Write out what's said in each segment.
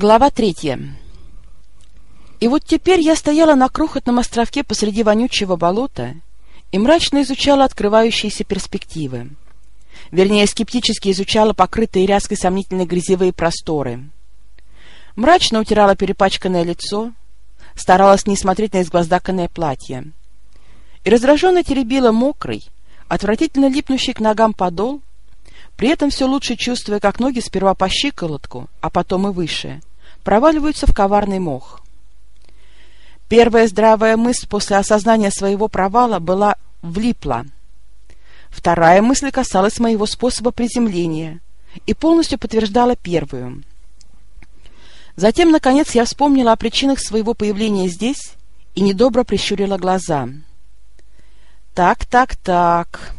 Глава третья. И вот теперь я стояла на крохотном островке посреди вонючего болота и мрачно изучала открывающиеся перспективы. Вернее, скептически изучала покрытые ряской сомнительной грязевые просторы. Мрачно утирала перепачканное лицо, старалась не смотреть на изгвоздаканное платье. И раздраженно теребила мокрый, отвратительно липнущий к ногам подол, при этом все лучше чувствуя, как ноги сперва по щиколотку, а потом и выше, проваливаются в коварный мох. Первая здравая мысль после осознания своего провала была «влипла». Вторая мысль касалась моего способа приземления и полностью подтверждала первую. Затем, наконец, я вспомнила о причинах своего появления здесь и недобро прищурила глаза. «Так, так, так...»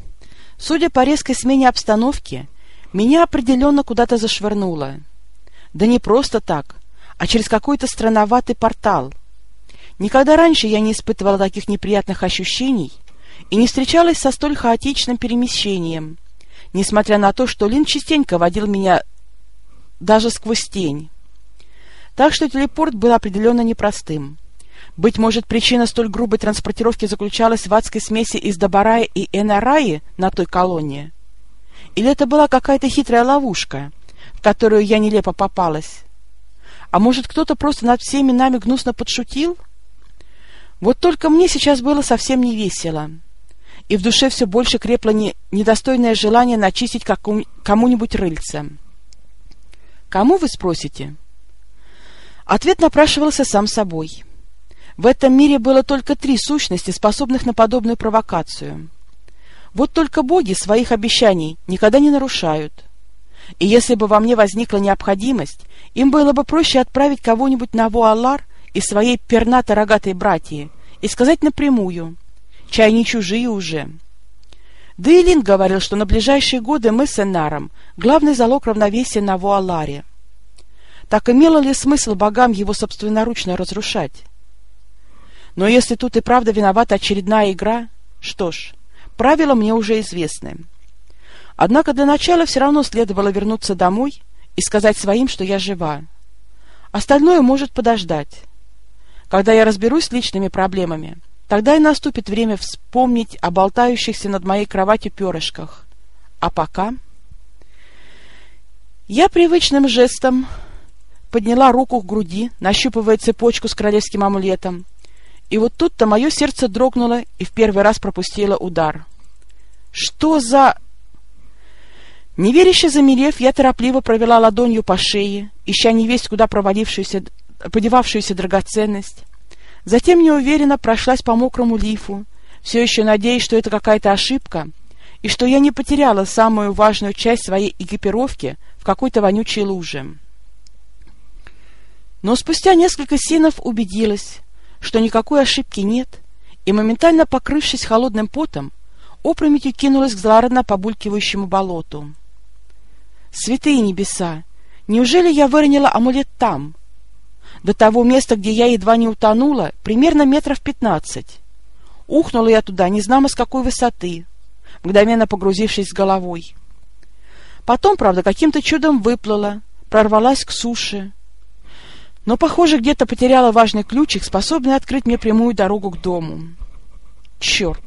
Судя по резкой смене обстановки, меня определенно куда-то зашвырнуло. Да не просто так, а через какой-то странноватый портал. Никогда раньше я не испытывала таких неприятных ощущений и не встречалась со столь хаотичным перемещением, несмотря на то, что Лин частенько водил меня даже сквозь тень. Так что телепорт был определенно непростым. Быть может, причина столь грубой транспортировки заключалась в адской смеси из Добарая и Энараи на той колонии? Или это была какая-то хитрая ловушка, в которую я нелепо попалась? А может, кто-то просто над всеми нами гнусно подшутил? Вот только мне сейчас было совсем не весело. И в душе все больше крепло не, недостойное желание начистить кому-нибудь рыльце. Кому, вы спросите? Ответ напрашивался сам собой — в этом мире было только три сущности, способных на подобную провокацию. Вот только боги своих обещаний никогда не нарушают. И если бы во мне возникла необходимость, им было бы проще отправить кого-нибудь на Вуалар из своей пернато-рогатой братьи и сказать напрямую, чай не чужие уже. Да и Лин говорил, что на ближайшие годы мы с Энаром главный залог равновесия на Вуаларе. Так имело ли смысл богам его собственноручно разрушать? Но если тут и правда виновата очередная игра, что ж, правила мне уже известны. Однако для начала все равно следовало вернуться домой и сказать своим, что я жива. Остальное может подождать. Когда я разберусь с личными проблемами, тогда и наступит время вспомнить о болтающихся над моей кроватью перышках. А пока... Я привычным жестом подняла руку к груди, нащупывая цепочку с королевским амулетом, и вот тут-то мое сердце дрогнуло и в первый раз пропустило удар. «Что за...» Неверяще замерев, я торопливо провела ладонью по шее, ища невесть куда провалившуюся, подевавшуюся драгоценность. Затем неуверенно прошлась по мокрому лифу, все еще надеясь, что это какая-то ошибка, и что я не потеряла самую важную часть своей экипировки в какой-то вонючей луже. Но спустя несколько синов убедилась, что никакой ошибки нет, и, моментально покрывшись холодным потом, опрометью кинулась к злорадно побулькивающему болоту. «Святые небеса! Неужели я выронила амулет там?» До того места, где я едва не утонула, примерно метров пятнадцать. Ухнула я туда, не знамо с какой высоты, мгновенно погрузившись с головой. Потом, правда, каким-то чудом выплыла, прорвалась к суше, но, похоже, где-то потеряла важный ключик, способный открыть мне прямую дорогу к дому. Черт!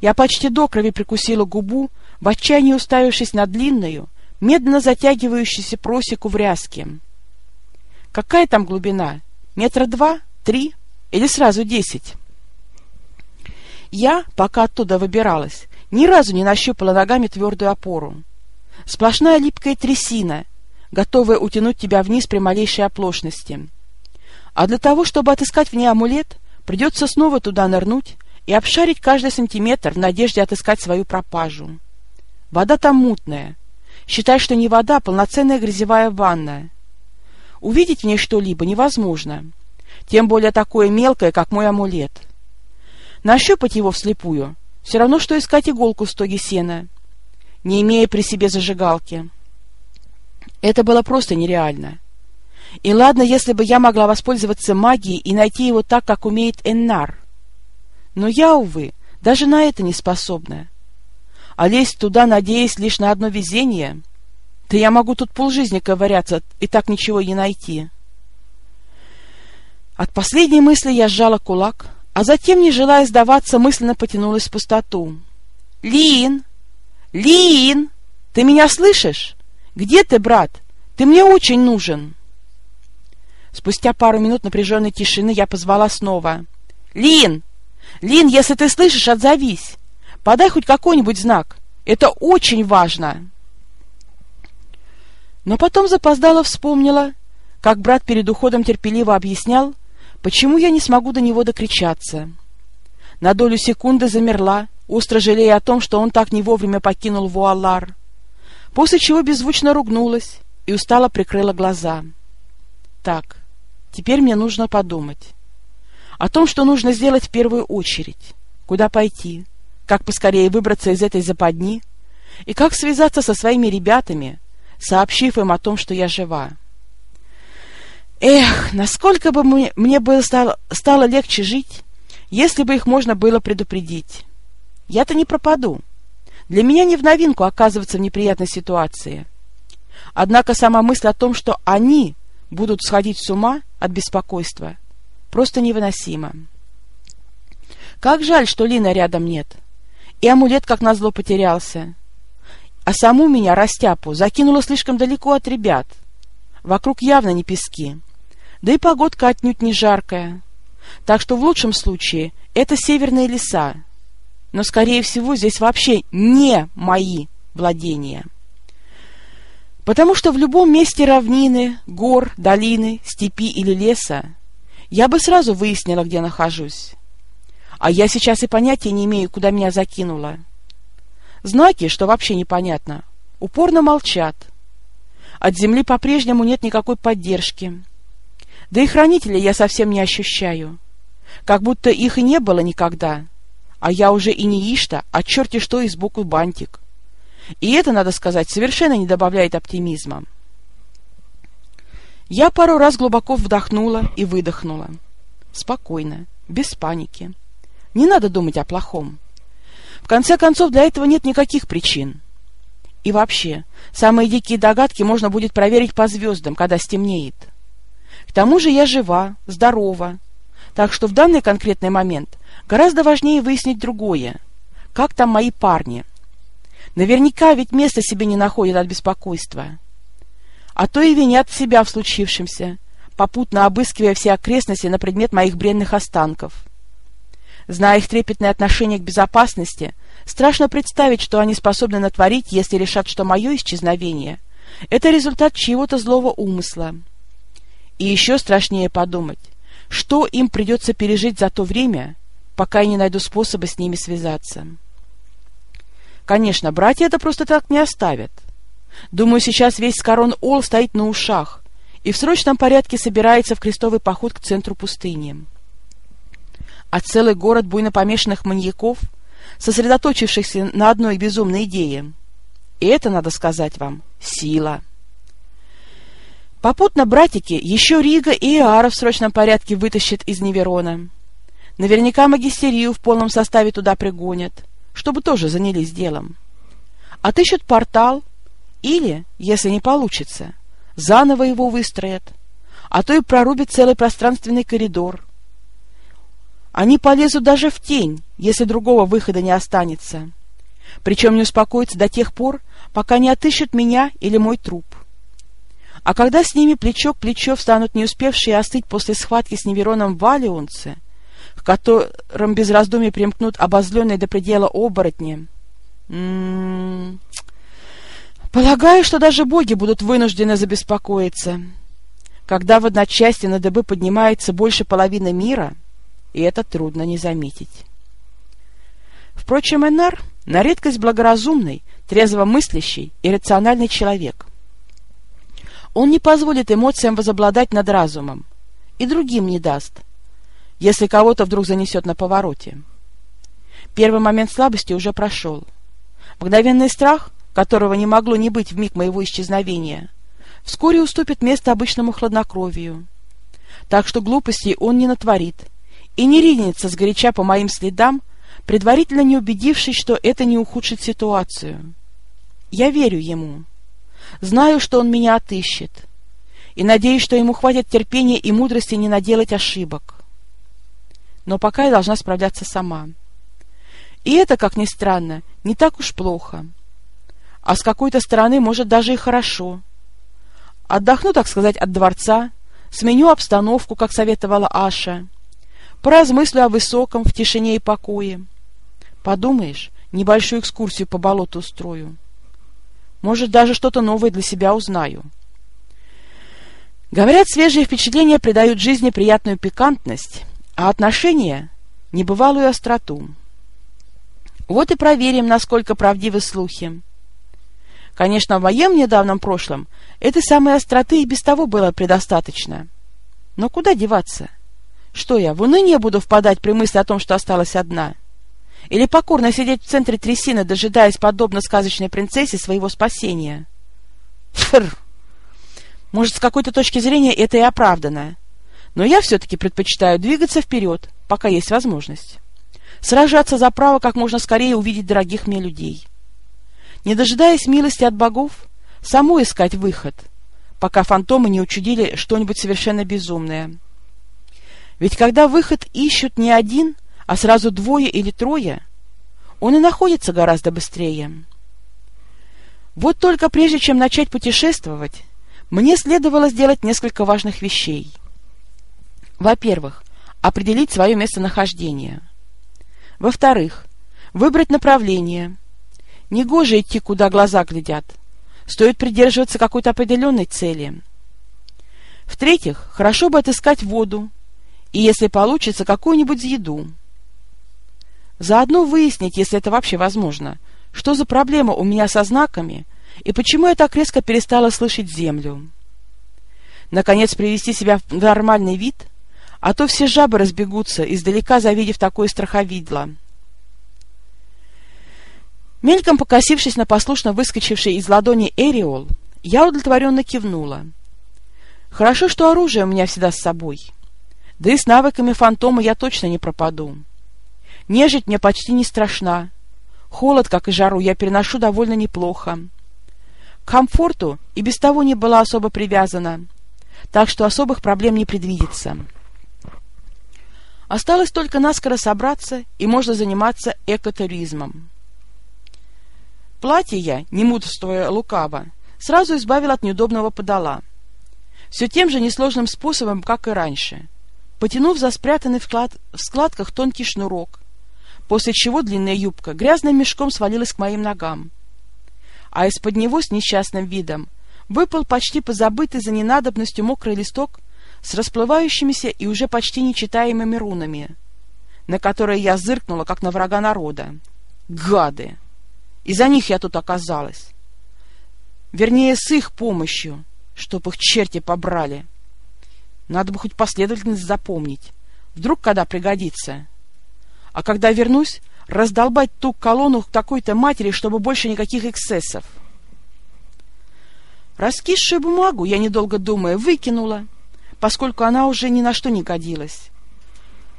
Я почти до крови прикусила губу, в отчаянии уставившись на длинную, медленно затягивающуюся просеку в ряске. Какая там глубина? Метра два? Три? Или сразу десять? Я, пока оттуда выбиралась, ни разу не нащупала ногами твердую опору. Сплошная липкая трясина, готовая утянуть тебя вниз при малейшей оплошности. А для того, чтобы отыскать в ней амулет, придется снова туда нырнуть и обшарить каждый сантиметр в надежде отыскать свою пропажу. Вода там мутная. Считай, что не вода, а полноценная грязевая ванна. Увидеть в ней что-либо невозможно, тем более такое мелкое, как мой амулет. Нащупать его вслепую — все равно, что искать иголку в стоге сена, не имея при себе зажигалки. Это было просто нереально. И ладно, если бы я могла воспользоваться магией и найти его так, как умеет Эннар. Но я, увы, даже на это не способна. А лезть туда, надеясь лишь на одно везение, да я могу тут полжизни ковыряться и так ничего не найти. От последней мысли я сжала кулак, а затем, не желая сдаваться, мысленно потянулась в пустоту. «Лин! Лин! Ты меня слышишь? Где ты, брат? Ты мне очень нужен!» Спустя пару минут напряженной тишины я позвала снова. «Лин! Лин, если ты слышишь, отзовись! Подай хоть какой-нибудь знак! Это очень важно!» Но потом запоздала вспомнила, как брат перед уходом терпеливо объяснял, почему я не смогу до него докричаться. На долю секунды замерла, остро жалея о том, что он так не вовремя покинул Вуалар, после чего беззвучно ругнулась и устало прикрыла глаза. Так, теперь мне нужно подумать. О том, что нужно сделать в первую очередь. Куда пойти, как поскорее выбраться из этой западни и как связаться со своими ребятами, сообщив им о том, что я жива. Эх, насколько бы мне, было стало, стало легче жить, если бы их можно было предупредить. Я-то не пропаду. Для меня не в новинку оказываться в неприятной ситуации. Однако сама мысль о том, что они будут сходить с ума от беспокойства, просто невыносима. Как жаль, что Лина рядом нет. И амулет, как назло, потерялся. А саму меня, растяпу, закинуло слишком далеко от ребят. Вокруг явно не пески да и погодка отнюдь не жаркая. Так что в лучшем случае это северные леса. Но, скорее всего, здесь вообще не мои владения. Потому что в любом месте равнины, гор, долины, степи или леса я бы сразу выяснила, где нахожусь. А я сейчас и понятия не имею, куда меня закинуло. Знаки, что вообще непонятно, упорно молчат. От земли по-прежнему нет никакой поддержки. Да и хранителя я совсем не ощущаю. Как будто их и не было никогда. А я уже и не Ишта, а черти что и сбоку бантик. И это, надо сказать, совершенно не добавляет оптимизма. Я пару раз глубоко вдохнула и выдохнула. Спокойно, без паники. Не надо думать о плохом. В конце концов, для этого нет никаких причин. И вообще, самые дикие догадки можно будет проверить по звездам, когда стемнеет. К тому же я жива, здорова. Так что в данный конкретный момент гораздо важнее выяснить другое. Как там мои парни? Наверняка ведь места себе не находят от беспокойства. А то и винят себя в случившемся, попутно обыскивая все окрестности на предмет моих бренных останков. Зная их трепетное отношение к безопасности, страшно представить, что они способны натворить, если решат, что мое исчезновение — это результат чьего-то злого умысла. И еще страшнее подумать, что им придется пережить за то время, пока я не найду способа с ними связаться. Конечно, братья это просто так не оставят. Думаю, сейчас весь Скорон Ол стоит на ушах и в срочном порядке собирается в крестовый поход к центру пустыни. А целый город буйно помешанных маньяков, сосредоточившихся на одной безумной идее. И это, надо сказать вам, сила. Попутно братики еще Рига и Иара в срочном порядке вытащат из Неверона. Наверняка магистерию в полном составе туда пригонят, чтобы тоже занялись делом. Отыщут портал или, если не получится, заново его выстроят, а то и прорубят целый пространственный коридор. Они полезут даже в тень, если другого выхода не останется. Причем не успокоятся до тех пор, пока не отыщут меня или мой труп. А когда с ними плечо к плечо встанут не успевшие остыть после схватки с Невероном валиунцы, к которым без раздумий примкнут обозленные до предела оборотни, м-м, полагаю, что даже боги будут вынуждены забеспокоиться. Когда в одночасье на дыбы поднимается больше половины мира, и это трудно не заметить. Впрочем, Энар на редкость благоразумный, трезво мыслящий и рациональный человек — он не позволит эмоциям возобладать над разумом. И другим не даст, если кого-то вдруг занесет на повороте. Первый момент слабости уже прошел. Мгновенный страх, которого не могло не быть в миг моего исчезновения, вскоре уступит место обычному хладнокровию. Так что глупостей он не натворит и не ринется сгоряча по моим следам, предварительно не убедившись, что это не ухудшит ситуацию. Я верю ему. Знаю, что он меня отыщет. и надеюсь, что ему хватит терпения и мудрости не наделать ошибок. Но пока я должна справляться сама. И это, как ни странно, не так уж плохо. А с какой-то стороны, может, даже и хорошо. Отдохну, так сказать, от дворца, сменю обстановку, как советовала Аша, поразмыслю о высоком в тишине и покое. Подумаешь, небольшую экскурсию по болоту устрою. Может, даже что-то новое для себя узнаю. Говорят, свежие впечатления придают жизни приятную пикантность, а отношения — небывалую остроту. Вот и проверим, насколько правдивы слухи. Конечно, в моем недавнем прошлом этой самой остроты и без того было предостаточно. Но куда деваться? Что я, в уныние буду впадать при мысли о том, что осталась одна? Или покорно сидеть в центре трясины, дожидаясь, подобно сказочной принцессе, своего спасения? Фрр! Может, с какой-то точки зрения это и оправдано. Но я все-таки предпочитаю двигаться вперед, пока есть возможность. Сражаться за право как можно скорее увидеть дорогих мне людей. Не дожидаясь милости от богов, саму искать выход, пока фантомы не учудили что-нибудь совершенно безумное. Ведь когда выход ищут не один, а сразу двое или трое, он и находится гораздо быстрее. Вот только прежде чем начать путешествовать, мне следовало сделать несколько важных вещей. Во-первых, определить свое местонахождение. Во-вторых, выбрать направление. Негоже идти, куда глаза глядят. Стоит придерживаться какой-то определенной цели. В-третьих, хорошо бы отыскать воду, и, если получится, какую-нибудь еду. Заодно выяснить, если это вообще возможно, что за проблема у меня со знаками и почему я так резко перестала слышать землю. Наконец, привести себя в нормальный вид, а то все жабы разбегутся, издалека завидев такое страховидло. Мельком покосившись на послушно выскочивший из ладони Эриол, я удовлетворенно кивнула. Хорошо, что оружие у меня всегда с собой. Да и с навыками фантома я точно не пропаду. Нежить мне почти не страшна. Холод, как и жару, я переношу довольно неплохо. К комфорту и без того не была особо привязана, так что особых проблем не предвидится. Осталось только наскоро собраться, и можно заниматься экотуризмом. Платье я, не мудрствуя лукаво, сразу избавил от неудобного подола. Все тем же несложным способом, как и раньше. Потянув за спрятанный в, клад... в складках тонкий шнурок, после чего длинная юбка грязным мешком свалилась к моим ногам. А из-под него с несчастным видом выпал почти позабытый за ненадобностью мокрый листок с расплывающимися и уже почти нечитаемыми рунами, на которые я зыркнула, как на врага народа. Гады! Из-за них я тут оказалась. Вернее, с их помощью, чтоб их черти побрали. Надо бы хоть последовательность запомнить. Вдруг когда пригодится. А когда вернусь, раздолбать ту колонну такой-то матери, чтобы больше никаких эксцессов. Раскисшую бумагу я, недолго думая, выкинула, поскольку она уже ни на что не годилась.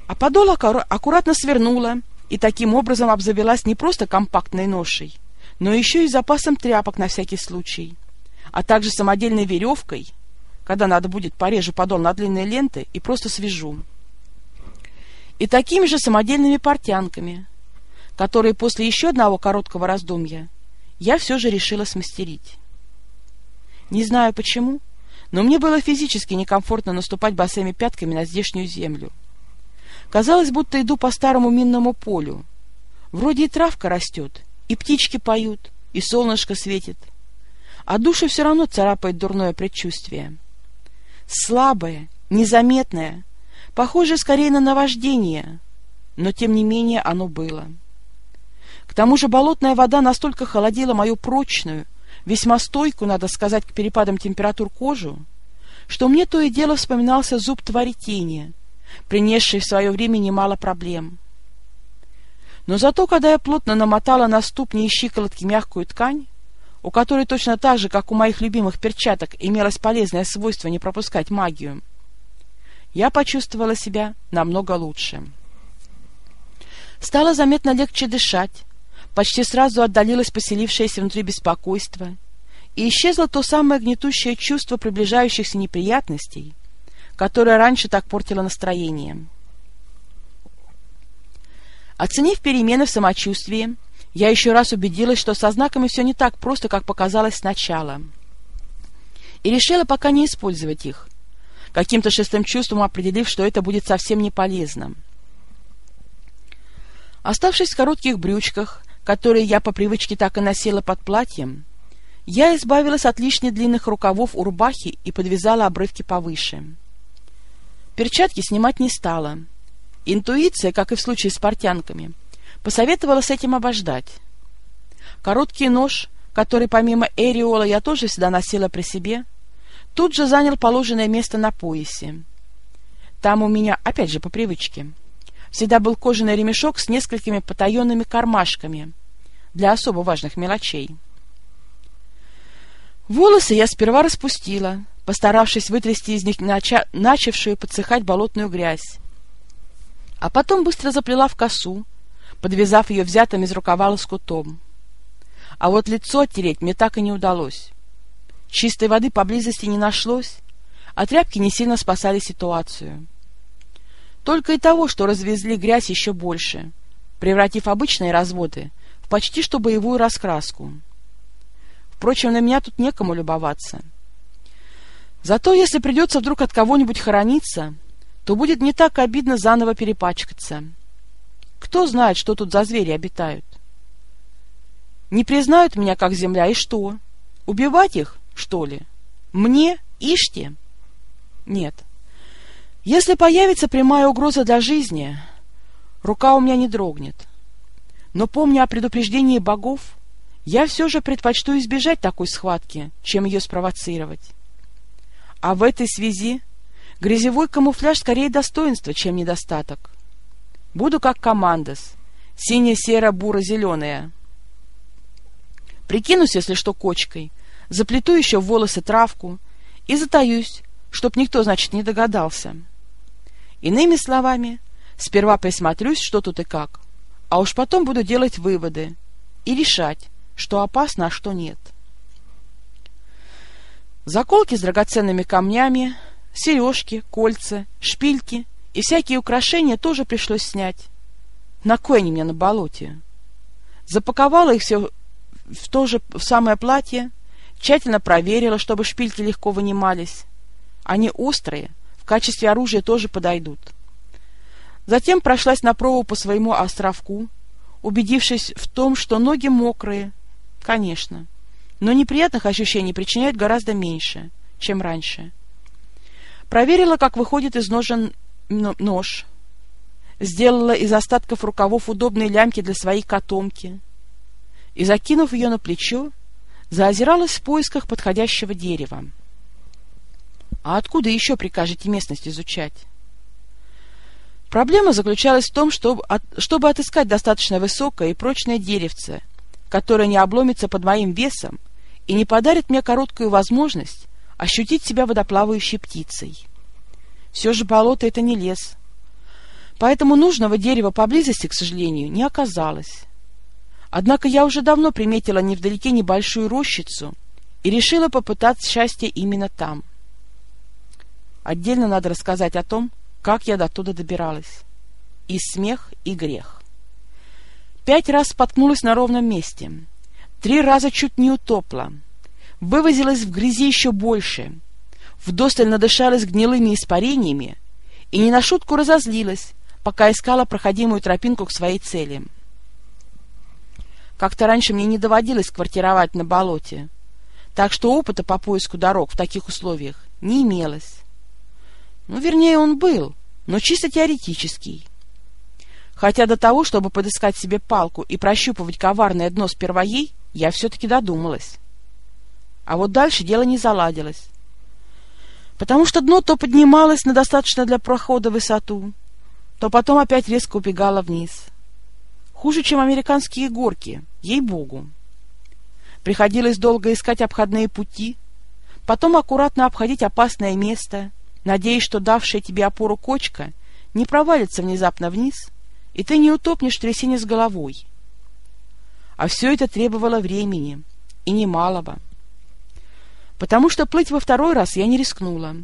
А подол аккуратно свернула и таким образом обзавелась не просто компактной ношей, но еще и запасом тряпок на всякий случай, а также самодельной веревкой, когда надо будет порежу подол на длинные ленты и просто свяжу и такими же самодельными портянками, которые после еще одного короткого раздумья я все же решила смастерить. Не знаю почему, но мне было физически некомфортно наступать босыми пятками на здешнюю землю. Казалось, будто иду по старому минному полю. Вроде и травка растет, и птички поют, и солнышко светит. А душу все равно царапает дурное предчувствие. Слабое, незаметное, Похоже скорее на наваждение, но тем не менее оно было. К тому же болотная вода настолько холодила мою прочную, весьма стойкую, надо сказать, к перепадам температур кожу, что мне то и дело вспоминался зуб творитения, принесший в свое время немало проблем. Но зато, когда я плотно намотала на ступни и щиколотки мягкую ткань, у которой точно так же, как у моих любимых перчаток, имелось полезное свойство не пропускать магию, я почувствовала себя намного лучше. Стало заметно легче дышать, почти сразу отдалилось поселившееся внутри беспокойство, и исчезло то самое гнетущее чувство приближающихся неприятностей, которое раньше так портило настроение. Оценив перемены в самочувствии, я еще раз убедилась, что со знаками все не так просто, как показалось сначала. И решила пока не использовать их, каким-то шестым чувством определив, что это будет совсем не полезно. Оставшись в коротких брючках, которые я по привычке так и носила под платьем, я избавилась от лишних длинных рукавов у рубахи и подвязала обрывки повыше. Перчатки снимать не стала. Интуиция, как и в случае с портянками, посоветовала с этим обождать. Короткий нож, который помимо эриола я тоже всегда носила при себе, тут же занял положенное место на поясе. Там у меня, опять же по привычке, всегда был кожаный ремешок с несколькими потаенными кармашками для особо важных мелочей. Волосы я сперва распустила, постаравшись вытрясти из них нача начавшую подсыхать болотную грязь, а потом быстро заплела в косу, подвязав ее взятым из рукава лоскутом. А вот лицо оттереть мне так и не удалось. Чистой воды поблизости не нашлось, а тряпки не сильно спасали ситуацию. Только и того, что развезли грязь еще больше, превратив обычные разводы в почти что боевую раскраску. Впрочем, на меня тут некому любоваться. Зато если придется вдруг от кого-нибудь хорониться, то будет не так обидно заново перепачкаться. Кто знает, что тут за звери обитают? Не признают меня как земля, и что? Убивать их, что ли? Мне? Ишьте? Нет. Если появится прямая угроза для жизни, рука у меня не дрогнет. Но, помня о предупреждении богов, я все же предпочту избежать такой схватки, чем ее спровоцировать. А в этой связи грязевой камуфляж скорее достоинство, чем недостаток. Буду как командос, сине-серо-буро-зеленая. Прикинусь, если что, кочкой, заплету еще в волосы травку и затаюсь, чтоб никто, значит, не догадался. Иными словами, сперва присмотрюсь, что тут и как, а уж потом буду делать выводы и решать, что опасно, а что нет. Заколки с драгоценными камнями, сережки, кольца, шпильки и всякие украшения тоже пришлось снять. На кой они мне на болоте? Запаковала их все в то же в самое платье, тщательно проверила, чтобы шпильки легко вынимались. Они острые, в качестве оружия тоже подойдут. Затем прошлась на пробу по своему островку, убедившись в том, что ноги мокрые, конечно, но неприятных ощущений причиняют гораздо меньше, чем раньше. Проверила, как выходит из ножен нож, сделала из остатков рукавов удобные лямки для своей котомки и, закинув ее на плечо, заозиралась в поисках подходящего дерева. А откуда еще прикажете местность изучать? Проблема заключалась в том, чтобы, от, чтобы отыскать достаточно высокое и прочное деревце, которое не обломится под моим весом и не подарит мне короткую возможность ощутить себя водоплавающей птицей. Все же болото — это не лес. Поэтому нужного дерева поблизости, к сожалению, не оказалось. Однако я уже давно приметила невдалеке небольшую рощицу и решила попытаться счастье именно там — Отдельно надо рассказать о том, как я до туда добиралась. И смех, и грех. Пять раз споткнулась на ровном месте. Три раза чуть не утопла. Вывозилась в грязи еще больше. Вдосталь надышалась гнилыми испарениями и не на шутку разозлилась, пока искала проходимую тропинку к своей цели. Как-то раньше мне не доводилось квартировать на болоте, так что опыта по поиску дорог в таких условиях не имелось. Ну, вернее, он был, но чисто теоретический. Хотя до того, чтобы подыскать себе палку и прощупывать коварное дно сперва ей, я все-таки додумалась. А вот дальше дело не заладилось. Потому что дно то поднималось на достаточно для прохода высоту, то потом опять резко убегало вниз. Хуже, чем американские горки, ей-богу. Приходилось долго искать обходные пути, потом аккуратно обходить опасное место — надеясь, что давшая тебе опору кочка не провалится внезапно вниз, и ты не утопнешь в с головой. А все это требовало времени, и немалого. Потому что плыть во второй раз я не рискнула.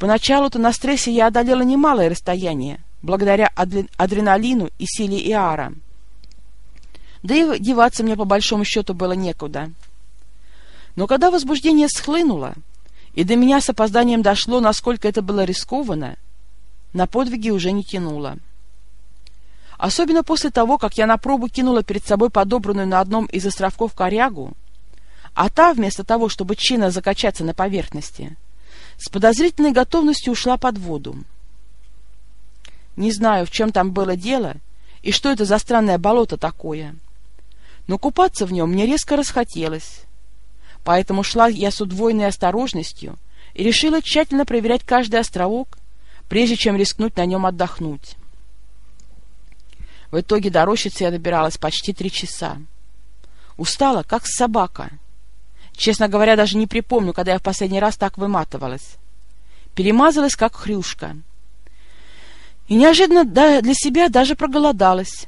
Поначалу-то на стрессе я одолела немалое расстояние, благодаря адреналину и силе Иара. Да и деваться мне по большому счету было некуда. Но когда возбуждение схлынуло, и до меня с опозданием дошло, насколько это было рискованно, на подвиги уже не тянуло. Особенно после того, как я на пробу кинула перед собой подобранную на одном из островков корягу, а та, вместо того, чтобы чинно закачаться на поверхности, с подозрительной готовностью ушла под воду. Не знаю, в чем там было дело и что это за странное болото такое, но купаться в нем мне резко расхотелось. Поэтому шла я с удвоенной осторожностью и решила тщательно проверять каждый островок, прежде чем рискнуть на нем отдохнуть. В итоге до рощицы я добиралась почти три часа. Устала, как собака — Честно говоря, даже не припомню, когда я в последний раз так выматывалась. Перемазалась, как хрюшка. И неожиданно для себя даже проголодалась.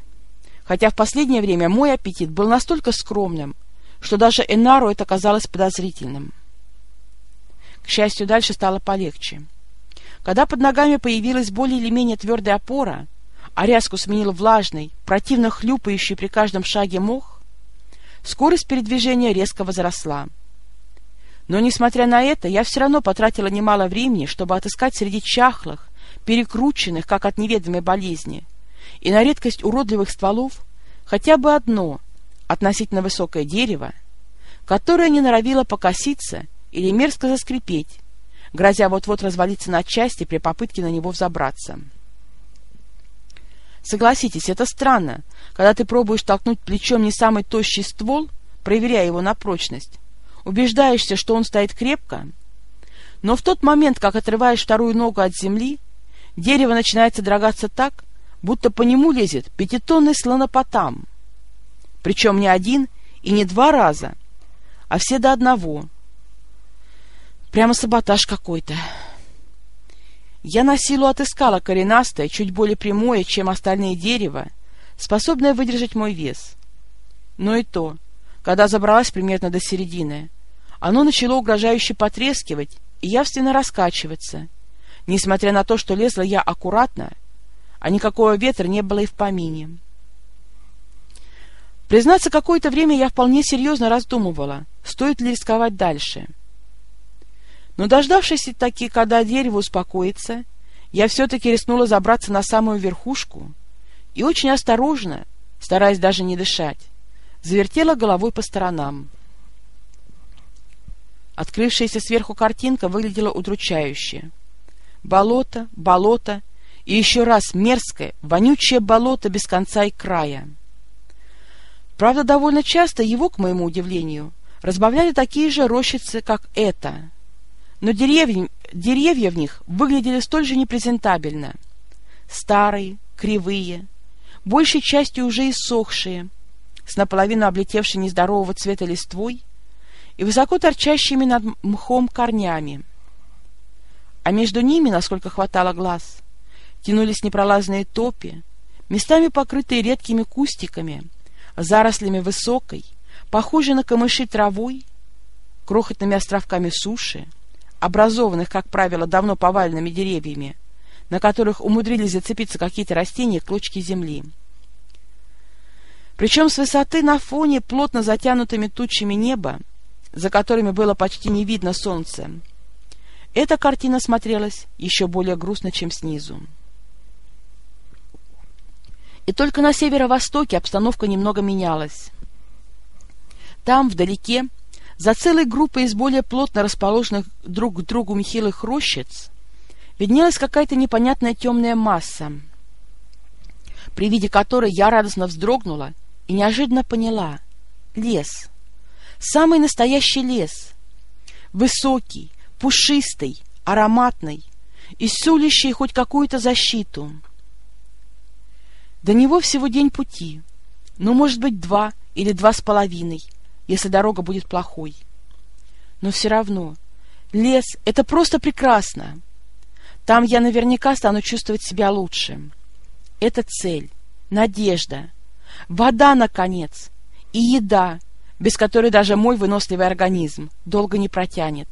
Хотя в последнее время мой аппетит был настолько скромным, что даже Энару это казалось подозрительным. К счастью, дальше стало полегче. Когда под ногами появилась более или менее твердая опора, а рязку сменил влажный, противно хлюпающий при каждом шаге мох, скорость передвижения резко возросла. Но, несмотря на это, я все равно потратила немало времени, чтобы отыскать среди чахлых, перекрученных, как от неведомой болезни, и на редкость уродливых стволов хотя бы одно относительно высокое дерево, которое не норовило покоситься или мерзко заскрипеть, грозя вот-вот развалиться на части при попытке на него взобраться. Согласитесь, это странно, когда ты пробуешь толкнуть плечом не самый тощий ствол, проверяя его на прочность, убеждаешься, что он стоит крепко, но в тот момент, как отрываешь вторую ногу от земли, дерево начинает содрогаться так, будто по нему лезет пятитонный слонопотам. Причем не один и не два раза, а все до одного. Прямо саботаж какой-то. Я на силу отыскала коренастое, чуть более прямое, чем остальные дерево, способное выдержать мой вес. Но и то, когда забралась примерно до середины, оно начало угрожающе потрескивать и явственно раскачиваться, несмотря на то, что лезла я аккуратно, а никакого ветра не было и в помине. Признаться, какое-то время я вполне серьезно раздумывала, стоит ли рисковать дальше — но, дождавшись таки, когда дерево успокоится, я все-таки рискнула забраться на самую верхушку и очень осторожно, стараясь даже не дышать, завертела головой по сторонам. Открывшаяся сверху картинка выглядела удручающе. Болото, болото и еще раз мерзкое, вонючее болото без конца и края. Правда, довольно часто его, к моему удивлению, разбавляли такие же рощицы, как эта — но деревья, деревья в них выглядели столь же непрезентабельно. Старые, кривые, большей частью уже иссохшие, с наполовину облетевшей нездорового цвета листвой и высоко торчащими над мхом корнями. А между ними, насколько хватало глаз, тянулись непролазные топи, местами покрытые редкими кустиками, зарослями высокой, похожей на камыши травой, крохотными островками суши, образованных, как правило, давно поваленными деревьями, на которых умудрились зацепиться какие-то растения клочки земли. Причем с высоты на фоне плотно затянутыми тучами неба, за которыми было почти не видно солнца, эта картина смотрелась еще более грустно, чем снизу. И только на северо-востоке обстановка немного менялась. Там, вдалеке, за целой группой из более плотно расположенных друг к другу мхилых рощиц виднелась какая-то непонятная темная масса, при виде которой я радостно вздрогнула и неожиданно поняла — лес. Самый настоящий лес. Высокий, пушистый, ароматный и сулящий хоть какую-то защиту. До него всего день пути, ну, может быть, два или два с половиной, если дорога будет плохой. Но все равно, лес — это просто прекрасно. Там я наверняка стану чувствовать себя лучше. Это цель, надежда, вода, наконец, и еда, без которой даже мой выносливый организм долго не протянет.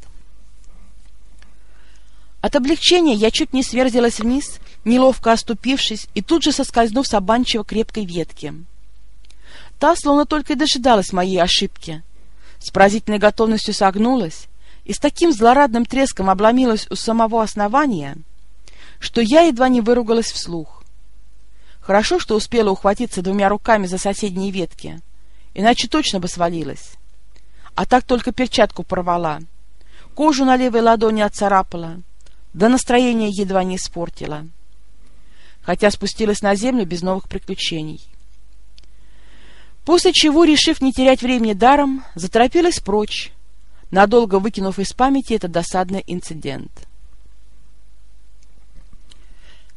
От облегчения я чуть не сверзилась вниз, неловко оступившись и тут же соскользнув с обманчиво крепкой ветки. Та словно только и дожидалась моей ошибки. С поразительной готовностью согнулась и с таким злорадным треском обломилась у самого основания, что я едва не выругалась вслух. Хорошо, что успела ухватиться двумя руками за соседние ветки, иначе точно бы свалилась. А так только перчатку порвала, кожу на левой ладони отцарапала, да настроение едва не испортила, хотя спустилась на землю без новых приключений. После чего, решив не терять времени даром, заторопилась прочь, надолго выкинув из памяти этот досадный инцидент.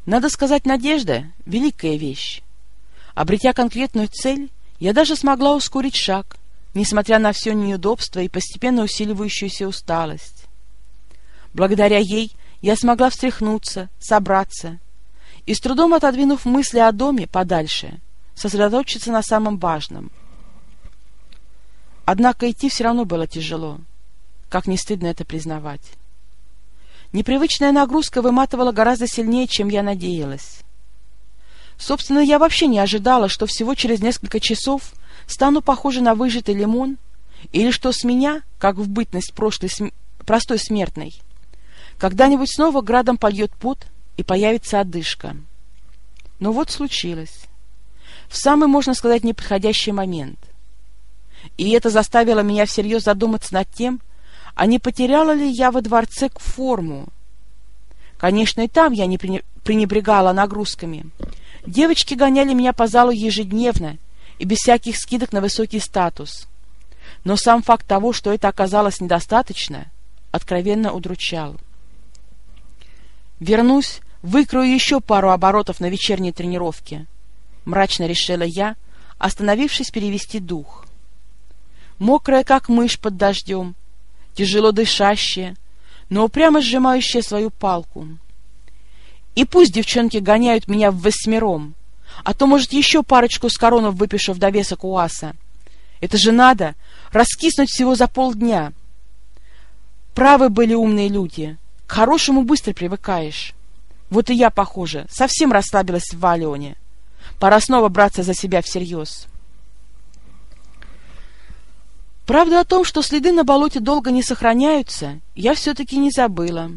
Надо сказать, надежда — великая вещь. Обретя конкретную цель, я даже смогла ускорить шаг, несмотря на все неудобства и постепенно усиливающуюся усталость. Благодаря ей я смогла встряхнуться, собраться и, с трудом отодвинув мысли о доме подальше, сосредоточиться на самом важном. Однако идти все равно было тяжело, как не стыдно это признавать. Непривычная нагрузка выматывала гораздо сильнее, чем я надеялась. Собственно, я вообще не ожидала, что всего через несколько часов стану похожа на выжатый лимон, или что с меня, как в бытность прошлой см... простой смертной, когда-нибудь снова градом польет пот и появится одышка. Но вот случилось в самый, можно сказать, неподходящий момент. И это заставило меня всерьез задуматься над тем, а не потеряла ли я во дворце форму. Конечно, и там я не пренебрегала нагрузками. Девочки гоняли меня по залу ежедневно и без всяких скидок на высокий статус. Но сам факт того, что это оказалось недостаточно, откровенно удручал. Вернусь, выкрою еще пару оборотов на вечерней тренировке —— мрачно решила я, остановившись перевести дух. Мокрая, как мышь под дождем, тяжело дышащая, но упрямо сжимающая свою палку. И пусть девчонки гоняют меня в восьмером, а то, может, еще парочку с коронов выпишу в довесок УАСа. Это же надо раскиснуть всего за полдня. Правы были умные люди. К хорошему быстро привыкаешь. Вот и я, похоже, совсем расслабилась в Валионе. Пора снова браться за себя всерьез. Правда о том, что следы на болоте долго не сохраняются, я все-таки не забыла.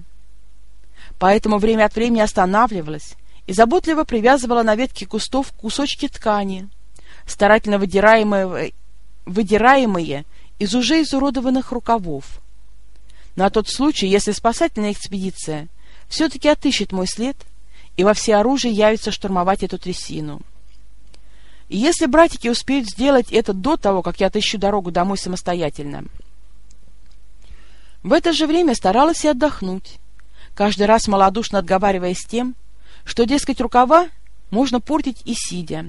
Поэтому время от времени останавливалась и заботливо привязывала на ветки кустов кусочки ткани, старательно выдираемые, выдираемые из уже изуродованных рукавов. На тот случай, если спасательная экспедиция все-таки отыщет мой след — и во всеоружии явится штурмовать эту трясину. И если братики успеют сделать это до того, как я отыщу дорогу домой самостоятельно. В это же время старалась и отдохнуть, каждый раз малодушно отговариваясь тем, что, дескать, рукава можно портить и сидя.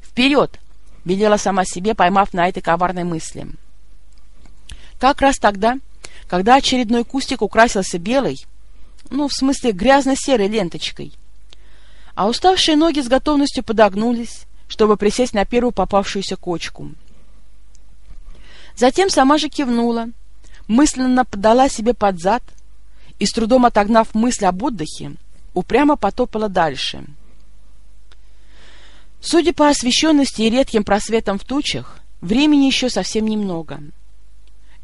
«Вперед!» — велела сама себе, поймав на этой коварной мысли. Как раз тогда, когда очередной кустик украсился белой, ну, в смысле, грязно-серой ленточкой. А уставшие ноги с готовностью подогнулись, чтобы присесть на первую попавшуюся кочку. Затем сама же кивнула, мысленно подала себе под зад и, с трудом отогнав мысль об отдыхе, упрямо потопала дальше. Судя по освещенности и редким просветам в тучах, времени еще совсем немного.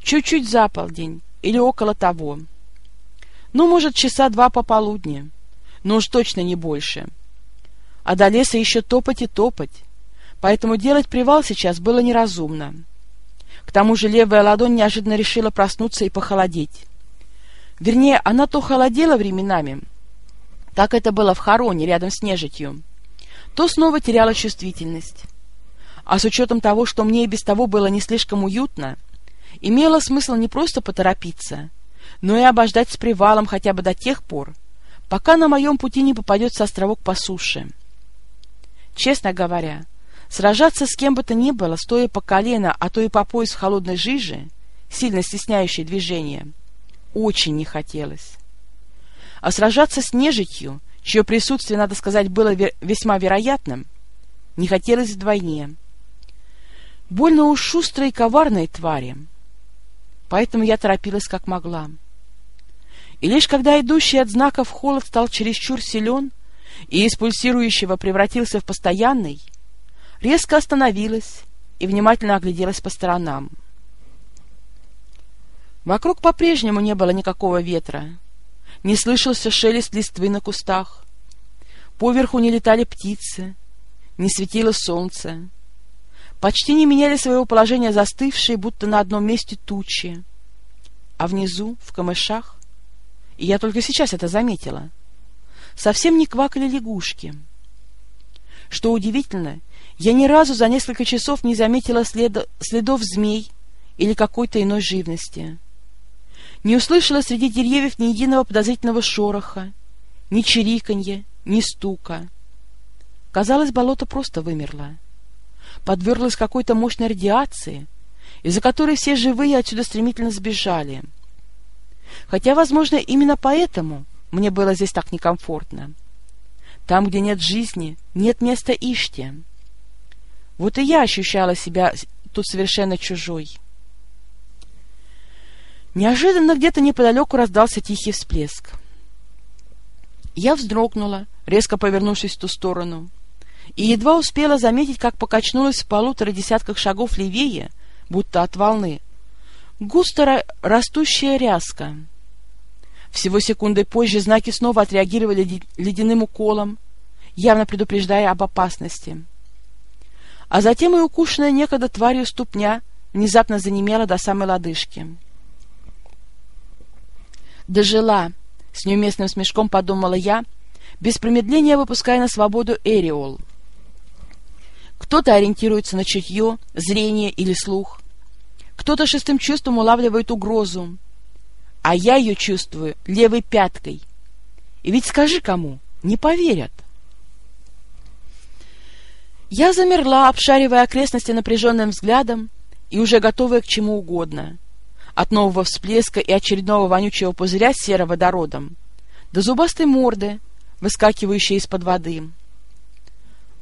Чуть-чуть за полдень или около того — ну, может, часа два пополудни, но уж точно не больше. А до леса еще топать и топать, поэтому делать привал сейчас было неразумно. К тому же левая ладонь неожиданно решила проснуться и похолодеть. Вернее, она то холодела временами, так это было в хороне рядом с нежитью, то снова теряла чувствительность. А с учетом того, что мне и без того было не слишком уютно, имело смысл не просто поторопиться — но и обождать с привалом хотя бы до тех пор, пока на моем пути не попадется островок по суше. Честно говоря, сражаться с кем бы то ни было, стоя по колено, а то и по пояс в холодной жиже, сильно стесняющей движение, очень не хотелось. А сражаться с нежитью, чье присутствие, надо сказать, было весьма вероятным, не хотелось вдвойне. Больно уж шустрой и коварной твари. Поэтому я торопилась как могла. И лишь когда идущий от знаков холод стал чересчур силен и из пульсирующего превратился в постоянный, резко остановилась и внимательно огляделась по сторонам. Вокруг по-прежнему не было никакого ветра, не слышался шелест листвы на кустах, поверху не летали птицы, не светило солнце, почти не меняли своего положения застывшие, будто на одном месте тучи, а внизу, в камышах, и я только сейчас это заметила, совсем не квакали лягушки. Что удивительно, я ни разу за несколько часов не заметила следа, следов змей или какой-то иной живности. Не услышала среди деревьев ни единого подозрительного шороха, ни чириканья, ни стука. Казалось, болото просто вымерло. Подверглось какой-то мощной радиации, из-за которой все живые отсюда стремительно сбежали — Хотя, возможно, именно поэтому мне было здесь так некомфортно. Там, где нет жизни, нет места Иште. Вот и я ощущала себя тут совершенно чужой. Неожиданно где-то неподалеку раздался тихий всплеск. Я вздрогнула, резко повернувшись в ту сторону, и едва успела заметить, как покачнулась в полутора десятках шагов левее, будто от волны, густо растущая ряска. Всего секундой позже знаки снова отреагировали ледяным уколом, явно предупреждая об опасности. А затем и укушенная некогда тварью ступня внезапно занемела до самой лодыжки. «Дожила!» — с неуместным смешком подумала я, без промедления выпуская на свободу Эриол. Кто-то ориентируется на чутье, зрение или слух, кто-то шестым чувством улавливает угрозу, а я ее чувствую левой пяткой. И ведь скажи кому, не поверят. Я замерла, обшаривая окрестности напряженным взглядом и уже готовая к чему угодно. От нового всплеска и очередного вонючего пузыря с сероводородом до зубастой морды, выскакивающей из-под воды.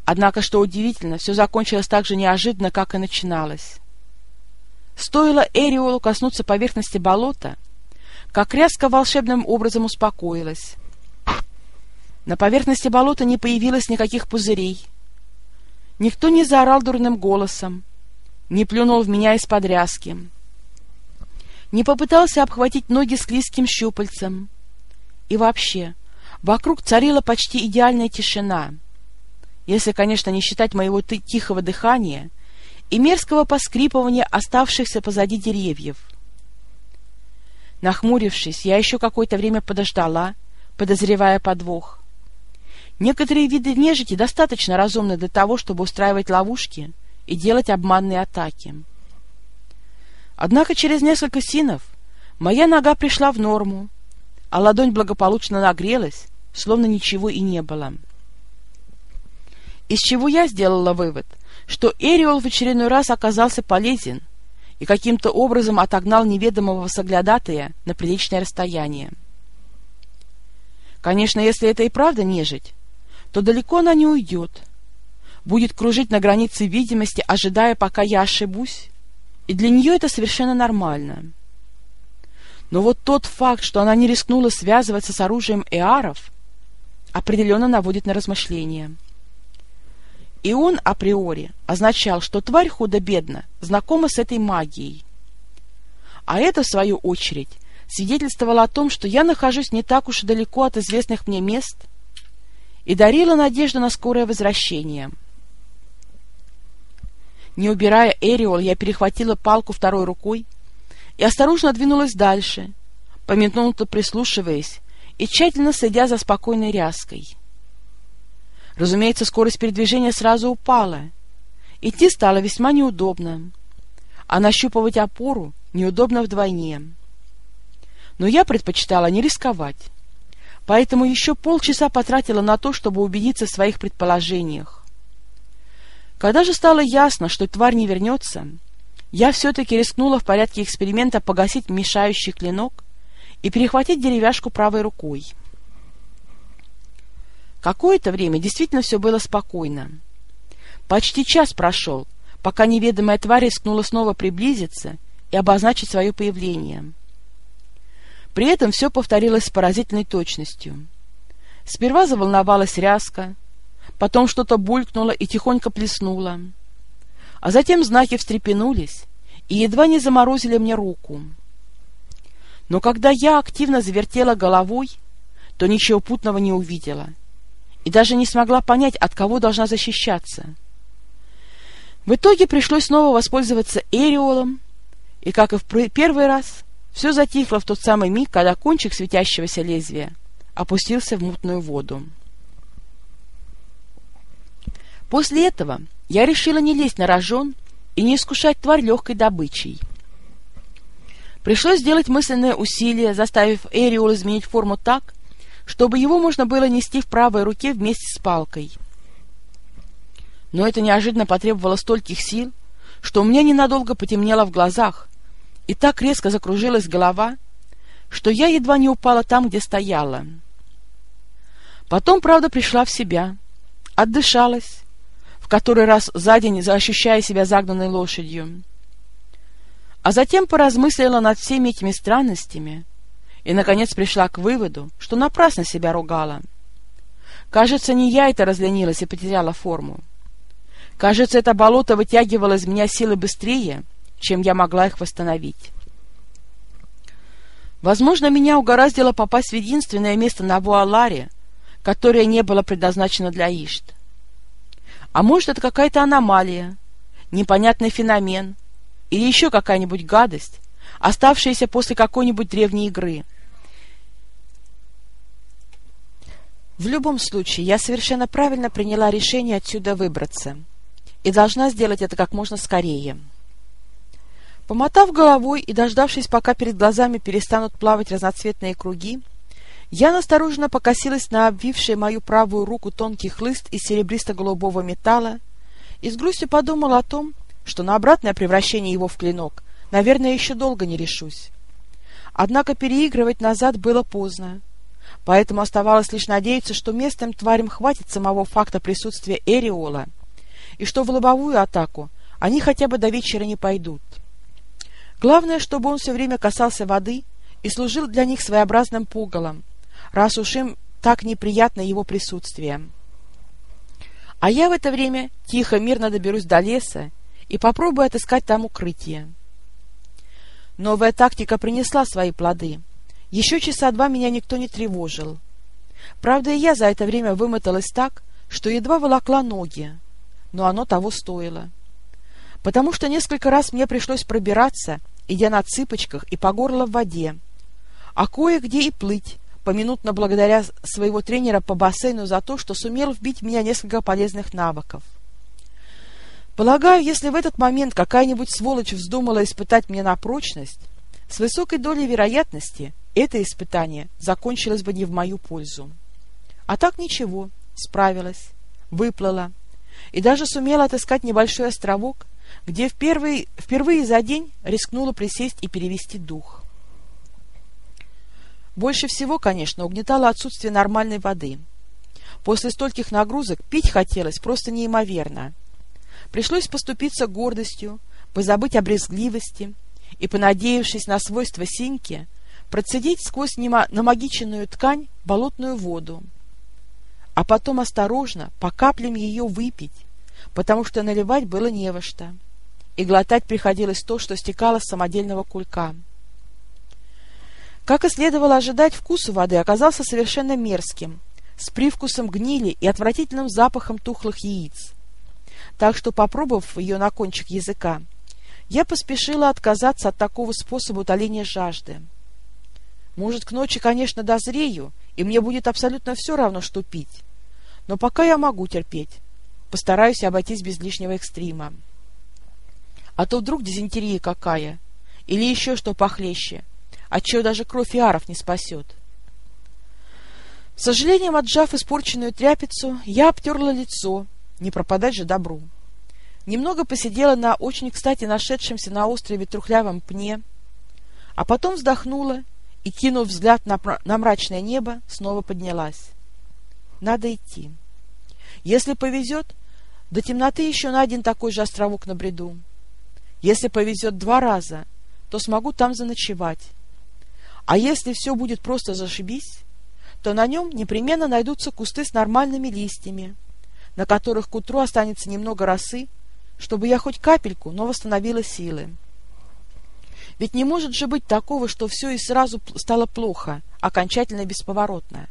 Однако, что удивительно, все закончилось так же неожиданно, как и начиналось. Стоило Эриолу коснуться поверхности болота, как ряска волшебным образом успокоилась. На поверхности болота не появилось никаких пузырей. Никто не заорал дурным голосом, не плюнул в меня из-под ряски, не попытался обхватить ноги склизким щупальцем. И вообще, вокруг царила почти идеальная тишина, если, конечно, не считать моего тихого дыхания — и мерзкого поскрипывания оставшихся позади деревьев. Нахмурившись, я еще какое-то время подождала, подозревая подвох. Некоторые виды нежити достаточно разумны для того, чтобы устраивать ловушки и делать обманные атаки. Однако через несколько синов моя нога пришла в норму, а ладонь благополучно нагрелась, словно ничего и не было. Из чего я сделала вывод — что Эриол в очередной раз оказался полезен и каким-то образом отогнал неведомого соглядатая на приличное расстояние. Конечно, если это и правда нежить, то далеко она не уйдет. Будет кружить на границе видимости, ожидая, пока я ошибусь, и для нее это совершенно нормально. Но вот тот факт, что она не рискнула связываться с оружием эаров, определенно наводит на размышления. И он априори означал, что тварь худо-бедно знакома с этой магией. А это, в свою очередь, свидетельствовало о том, что я нахожусь не так уж далеко от известных мне мест и дарила надежду на скорое возвращение. Не убирая Эриол, я перехватила палку второй рукой и осторожно двинулась дальше, поминутно прислушиваясь и тщательно следя за спокойной ряской. Разумеется, скорость передвижения сразу упала. Идти стало весьма неудобно, а нащупывать опору неудобно вдвойне. Но я предпочитала не рисковать, поэтому еще полчаса потратила на то, чтобы убедиться в своих предположениях. Когда же стало ясно, что тварь не вернется, я все-таки рискнула в порядке эксперимента погасить мешающий клинок и перехватить деревяшку правой рукой. Какое-то время действительно все было спокойно. Почти час прошел, пока неведомая тварь рискнула снова приблизиться и обозначить свое появление. При этом все повторилось с поразительной точностью. Сперва заволновалась ряска, потом что-то булькнуло и тихонько плеснуло, а затем знаки встрепенулись и едва не заморозили мне руку. Но когда я активно завертела головой, то ничего путного не увидела и даже не смогла понять, от кого должна защищаться. В итоге пришлось снова воспользоваться эриолом, и, как и в первый раз, все затихло в тот самый миг, когда кончик светящегося лезвия опустился в мутную воду. После этого я решила не лезть на рожон и не искушать тварь легкой добычей. Пришлось сделать мысленное усилие, заставив Эриол изменить форму так, чтобы его можно было нести в правой руке вместе с палкой. Но это неожиданно потребовало стольких сил, что у меня ненадолго потемнело в глазах, и так резко закружилась голова, что я едва не упала там, где стояла. Потом, правда, пришла в себя, отдышалась, в который раз за день ощущая себя загнанной лошадью, а затем поразмыслила над всеми этими странностями и, наконец, пришла к выводу, что напрасно себя ругала. Кажется, не я это разленилась и потеряла форму. Кажется, это болото вытягивало из меня силы быстрее, чем я могла их восстановить. Возможно, меня угораздило попасть в единственное место на Вуаларе, которое не было предназначено для Ишт. А может, это какая-то аномалия, непонятный феномен или еще какая-нибудь гадость, оставшаяся после какой-нибудь древней игры. В любом случае, я совершенно правильно приняла решение отсюда выбраться и должна сделать это как можно скорее. Помотав головой и дождавшись, пока перед глазами перестанут плавать разноцветные круги, я настороженно покосилась на обвивший мою правую руку тонкий хлыст из серебристо-голубого металла и с грустью подумала о том, что на обратное превращение его в клинок, наверное, еще долго не решусь. Однако переигрывать назад было поздно, поэтому оставалось лишь надеяться, что местным тварям хватит самого факта присутствия Эриола, и что в лобовую атаку они хотя бы до вечера не пойдут. Главное, чтобы он все время касался воды и служил для них своеобразным пугалом, раз уж им так неприятно его присутствие. А я в это время тихо, мирно доберусь до леса и попробую отыскать там укрытие. Новая тактика принесла свои плоды. Еще часа два меня никто не тревожил. Правда, и я за это время вымоталась так, что едва волокла ноги, но оно того стоило. Потому что несколько раз мне пришлось пробираться идя на цыпочках и по горло в воде, а кое-где и плыть, поминутно благодаря своего тренера по бассейну за то, что сумел вбить меня несколько полезных навыков. Полагаю, если в этот момент какая-нибудь сволочь вздумала испытать меня на прочность, с высокой долей вероятности это испытание закончилось бы не в мою пользу. А так ничего, справилась, выплыла и даже сумела отыскать небольшой островок, где впервые, впервые за день рискнула присесть и перевести дух. Больше всего, конечно, угнетало отсутствие нормальной воды. После стольких нагрузок пить хотелось просто неимоверно. Пришлось поступиться гордостью, позабыть о брезгливости и, понадеявшись на свойства синьки, процедить сквозь намагиченную ткань болотную воду, а потом осторожно по каплям ее выпить, потому что наливать было не во что и глотать приходилось то, что стекало с самодельного кулька. Как и следовало ожидать, вкус воды оказался совершенно мерзким, с привкусом гнили и отвратительным запахом тухлых яиц. Так что, попробовав ее на кончик языка, я поспешила отказаться от такого способа утоления жажды. Может, к ночи, конечно, дозрею, и мне будет абсолютно все равно, что пить. Но пока я могу терпеть. Постараюсь обойтись без лишнего экстрима. А то вдруг дизентерия какая, или еще что похлеще, отчего даже кровь иаров не спасет. С сожалением, отжав испорченную тряпицу, я обтерла лицо, не пропадать же добру. Немного посидела на очень кстати нашедшемся на острове трухлявом пне, а потом вздохнула и, кинув взгляд на, на мрачное небо, снова поднялась. Надо идти. Если повезет, До темноты еще на один такой же островок на бреду. Если повезет два раза, то смогу там заночевать. А если все будет просто зашибись, то на нем непременно найдутся кусты с нормальными листьями, на которых к утру останется немного росы, чтобы я хоть капельку, но восстановила силы. Ведь не может же быть такого, что все и сразу стало плохо, окончательно бесповоротно.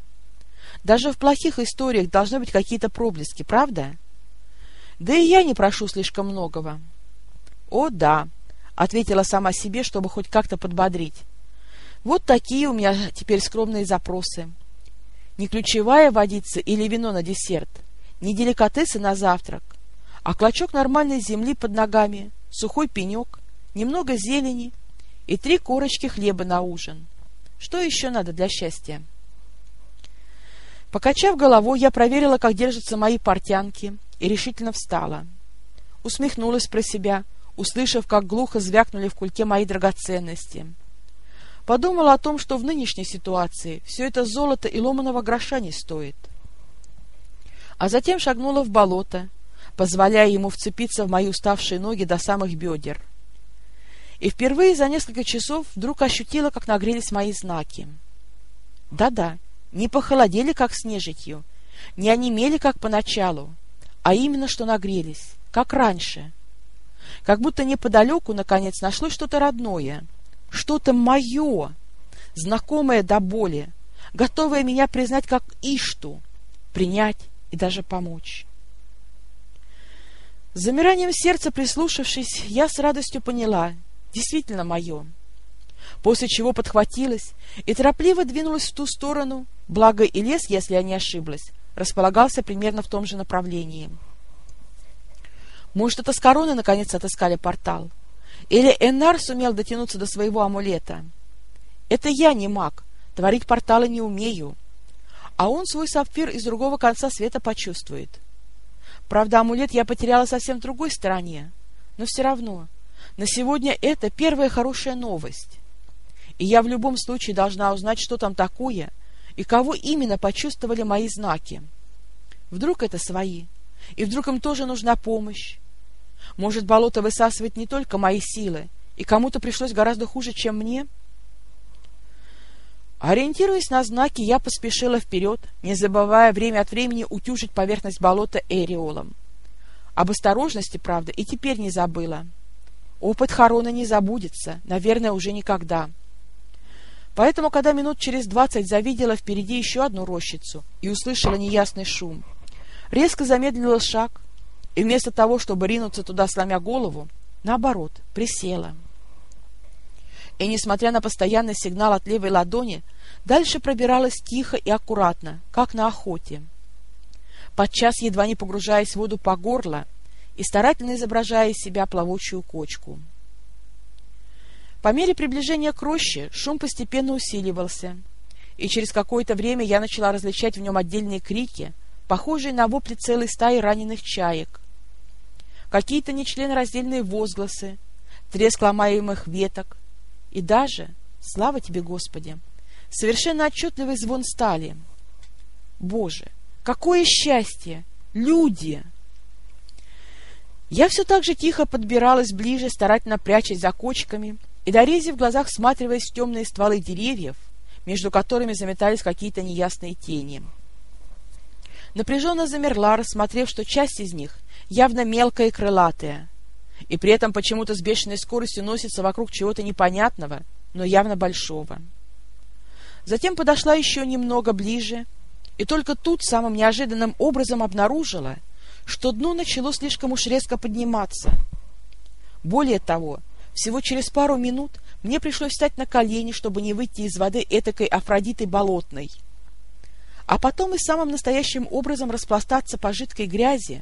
Даже в плохих историях должны быть какие-то проблески, правда? Да и я не прошу слишком многого. — О, да, — ответила сама себе, чтобы хоть как-то подбодрить. Вот такие у меня теперь скромные запросы. Не ключевая водица или вино на десерт, не деликатесы на завтрак, а клочок нормальной земли под ногами, сухой пенек, немного зелени и три корочки хлеба на ужин. Что еще надо для счастья? Покачав головой, я проверила, как держатся мои портянки, и решительно встала. Усмехнулась про себя, услышав, как глухо звякнули в кульке мои драгоценности. Подумала о том, что в нынешней ситуации все это золото и ломаного гроша не стоит. А затем шагнула в болото, позволяя ему вцепиться в мои уставшие ноги до самых бедер. И впервые за несколько часов вдруг ощутила, как нагрелись мои знаки. Да-да, не похолодели, как с нежитью, не онемели, как поначалу, а именно, что нагрелись, как раньше. Как будто неподалеку, наконец, нашлось что-то родное, что-то мое, знакомое до боли, готовое меня признать как Ишту, принять и даже помочь. С замиранием сердца прислушавшись, я с радостью поняла, действительно мое. После чего подхватилась и торопливо двинулась в ту сторону, благо и лес, если я не ошиблась, располагался примерно в том же направлении. Может, это с короны наконец отыскали портал? Или Энар сумел дотянуться до своего амулета? Это я не маг, творить порталы не умею. А он свой сапфир из другого конца света почувствует. Правда, амулет я потеряла совсем в другой стороне. Но все равно, на сегодня это первая хорошая новость. И я в любом случае должна узнать, что там такое, и кого именно почувствовали мои знаки. Вдруг это свои, и вдруг им тоже нужна помощь. Может, болото высасывает не только мои силы, и кому-то пришлось гораздо хуже, чем мне? Ориентируясь на знаки, я поспешила вперед, не забывая время от времени утюжить поверхность болота эриолом. Об осторожности, правда, и теперь не забыла. Опыт Харона не забудется, наверное, уже никогда. Поэтому, когда минут через двадцать завидела впереди еще одну рощицу и услышала неясный шум, резко замедлила шаг и вместо того, чтобы ринуться туда, сломя голову, наоборот, присела. И, несмотря на постоянный сигнал от левой ладони, дальше пробиралась тихо и аккуратно, как на охоте. Подчас едва не погружаясь в воду по горло и старательно изображая из себя плавучую кочку. По мере приближения к роще шум постепенно усиливался, и через какое-то время я начала различать в нем отдельные крики, похожие на вопли целой стаи раненых чаек, какие-то нечленораздельные возгласы, треск ломаемых веток и даже, слава тебе, Господи, совершенно отчетливый звон стали. Боже, какое счастье! Люди! Я все так же тихо подбиралась ближе, старательно прячась за кочками и дорези в глазах всматриваясь в темные стволы деревьев, между которыми заметались какие-то неясные тени. Напряженно замерла, рассмотрев, что часть из них явно мелкая и крылатая, и при этом почему-то с бешеной скоростью носится вокруг чего-то непонятного, но явно большого. Затем подошла еще немного ближе, и только тут самым неожиданным образом обнаружила, что дно начало слишком уж резко подниматься. Более того, всего через пару минут мне пришлось встать на колени, чтобы не выйти из воды этакой Афродитой болотной, а потом и самым настоящим образом распластаться по жидкой грязи,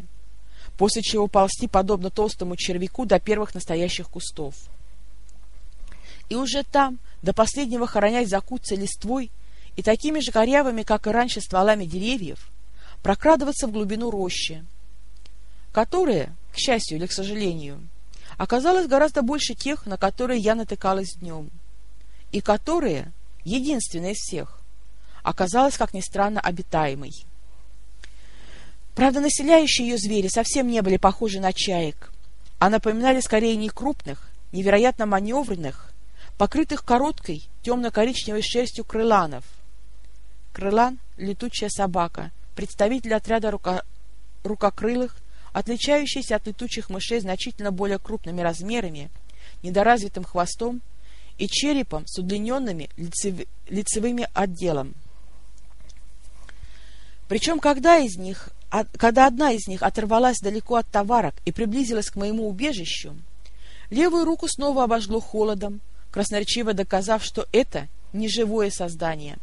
после чего ползти, подобно толстому червяку, до первых настоящих кустов. И уже там, до последнего хоронясь за куцей листвой и такими же корявыми, как и раньше, стволами деревьев, прокрадываться в глубину рощи, которая, к счастью или к сожалению, оказалось гораздо больше тех, на которые я натыкалась днем, и которые, единственная из всех, оказалась, как ни странно, обитаемой. Правда, населяющие ее звери совсем не были похожи на чаек, а напоминали скорее не крупных, невероятно маневренных, покрытых короткой темно-коричневой шерстью крыланов. Крылан — летучая собака, представитель отряда рука... рукокрылых, отличающийся от летучих мышей значительно более крупными размерами, недоразвитым хвостом и черепом с удлиненными лицев... лицевыми отделом. Причем, когда из них когда одна из них оторвалась далеко от товарок и приблизилась к моему убежищу, левую руку снова обожгло холодом, красноречиво доказав, что это не живое создание.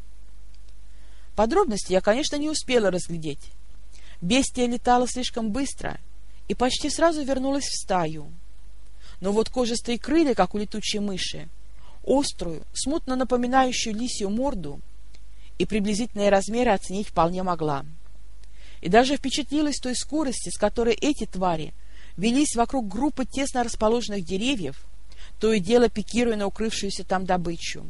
Подробности я, конечно, не успела разглядеть. Бестия летала слишком быстро и почти сразу вернулась в стаю. Но вот кожистые крылья, как у летучей мыши, острую, смутно напоминающую лисью морду и приблизительные размеры оценить вполне могла и даже впечатлилась той скорости, с которой эти твари велись вокруг группы тесно расположенных деревьев, то и дело пикируя на укрывшуюся там добычу.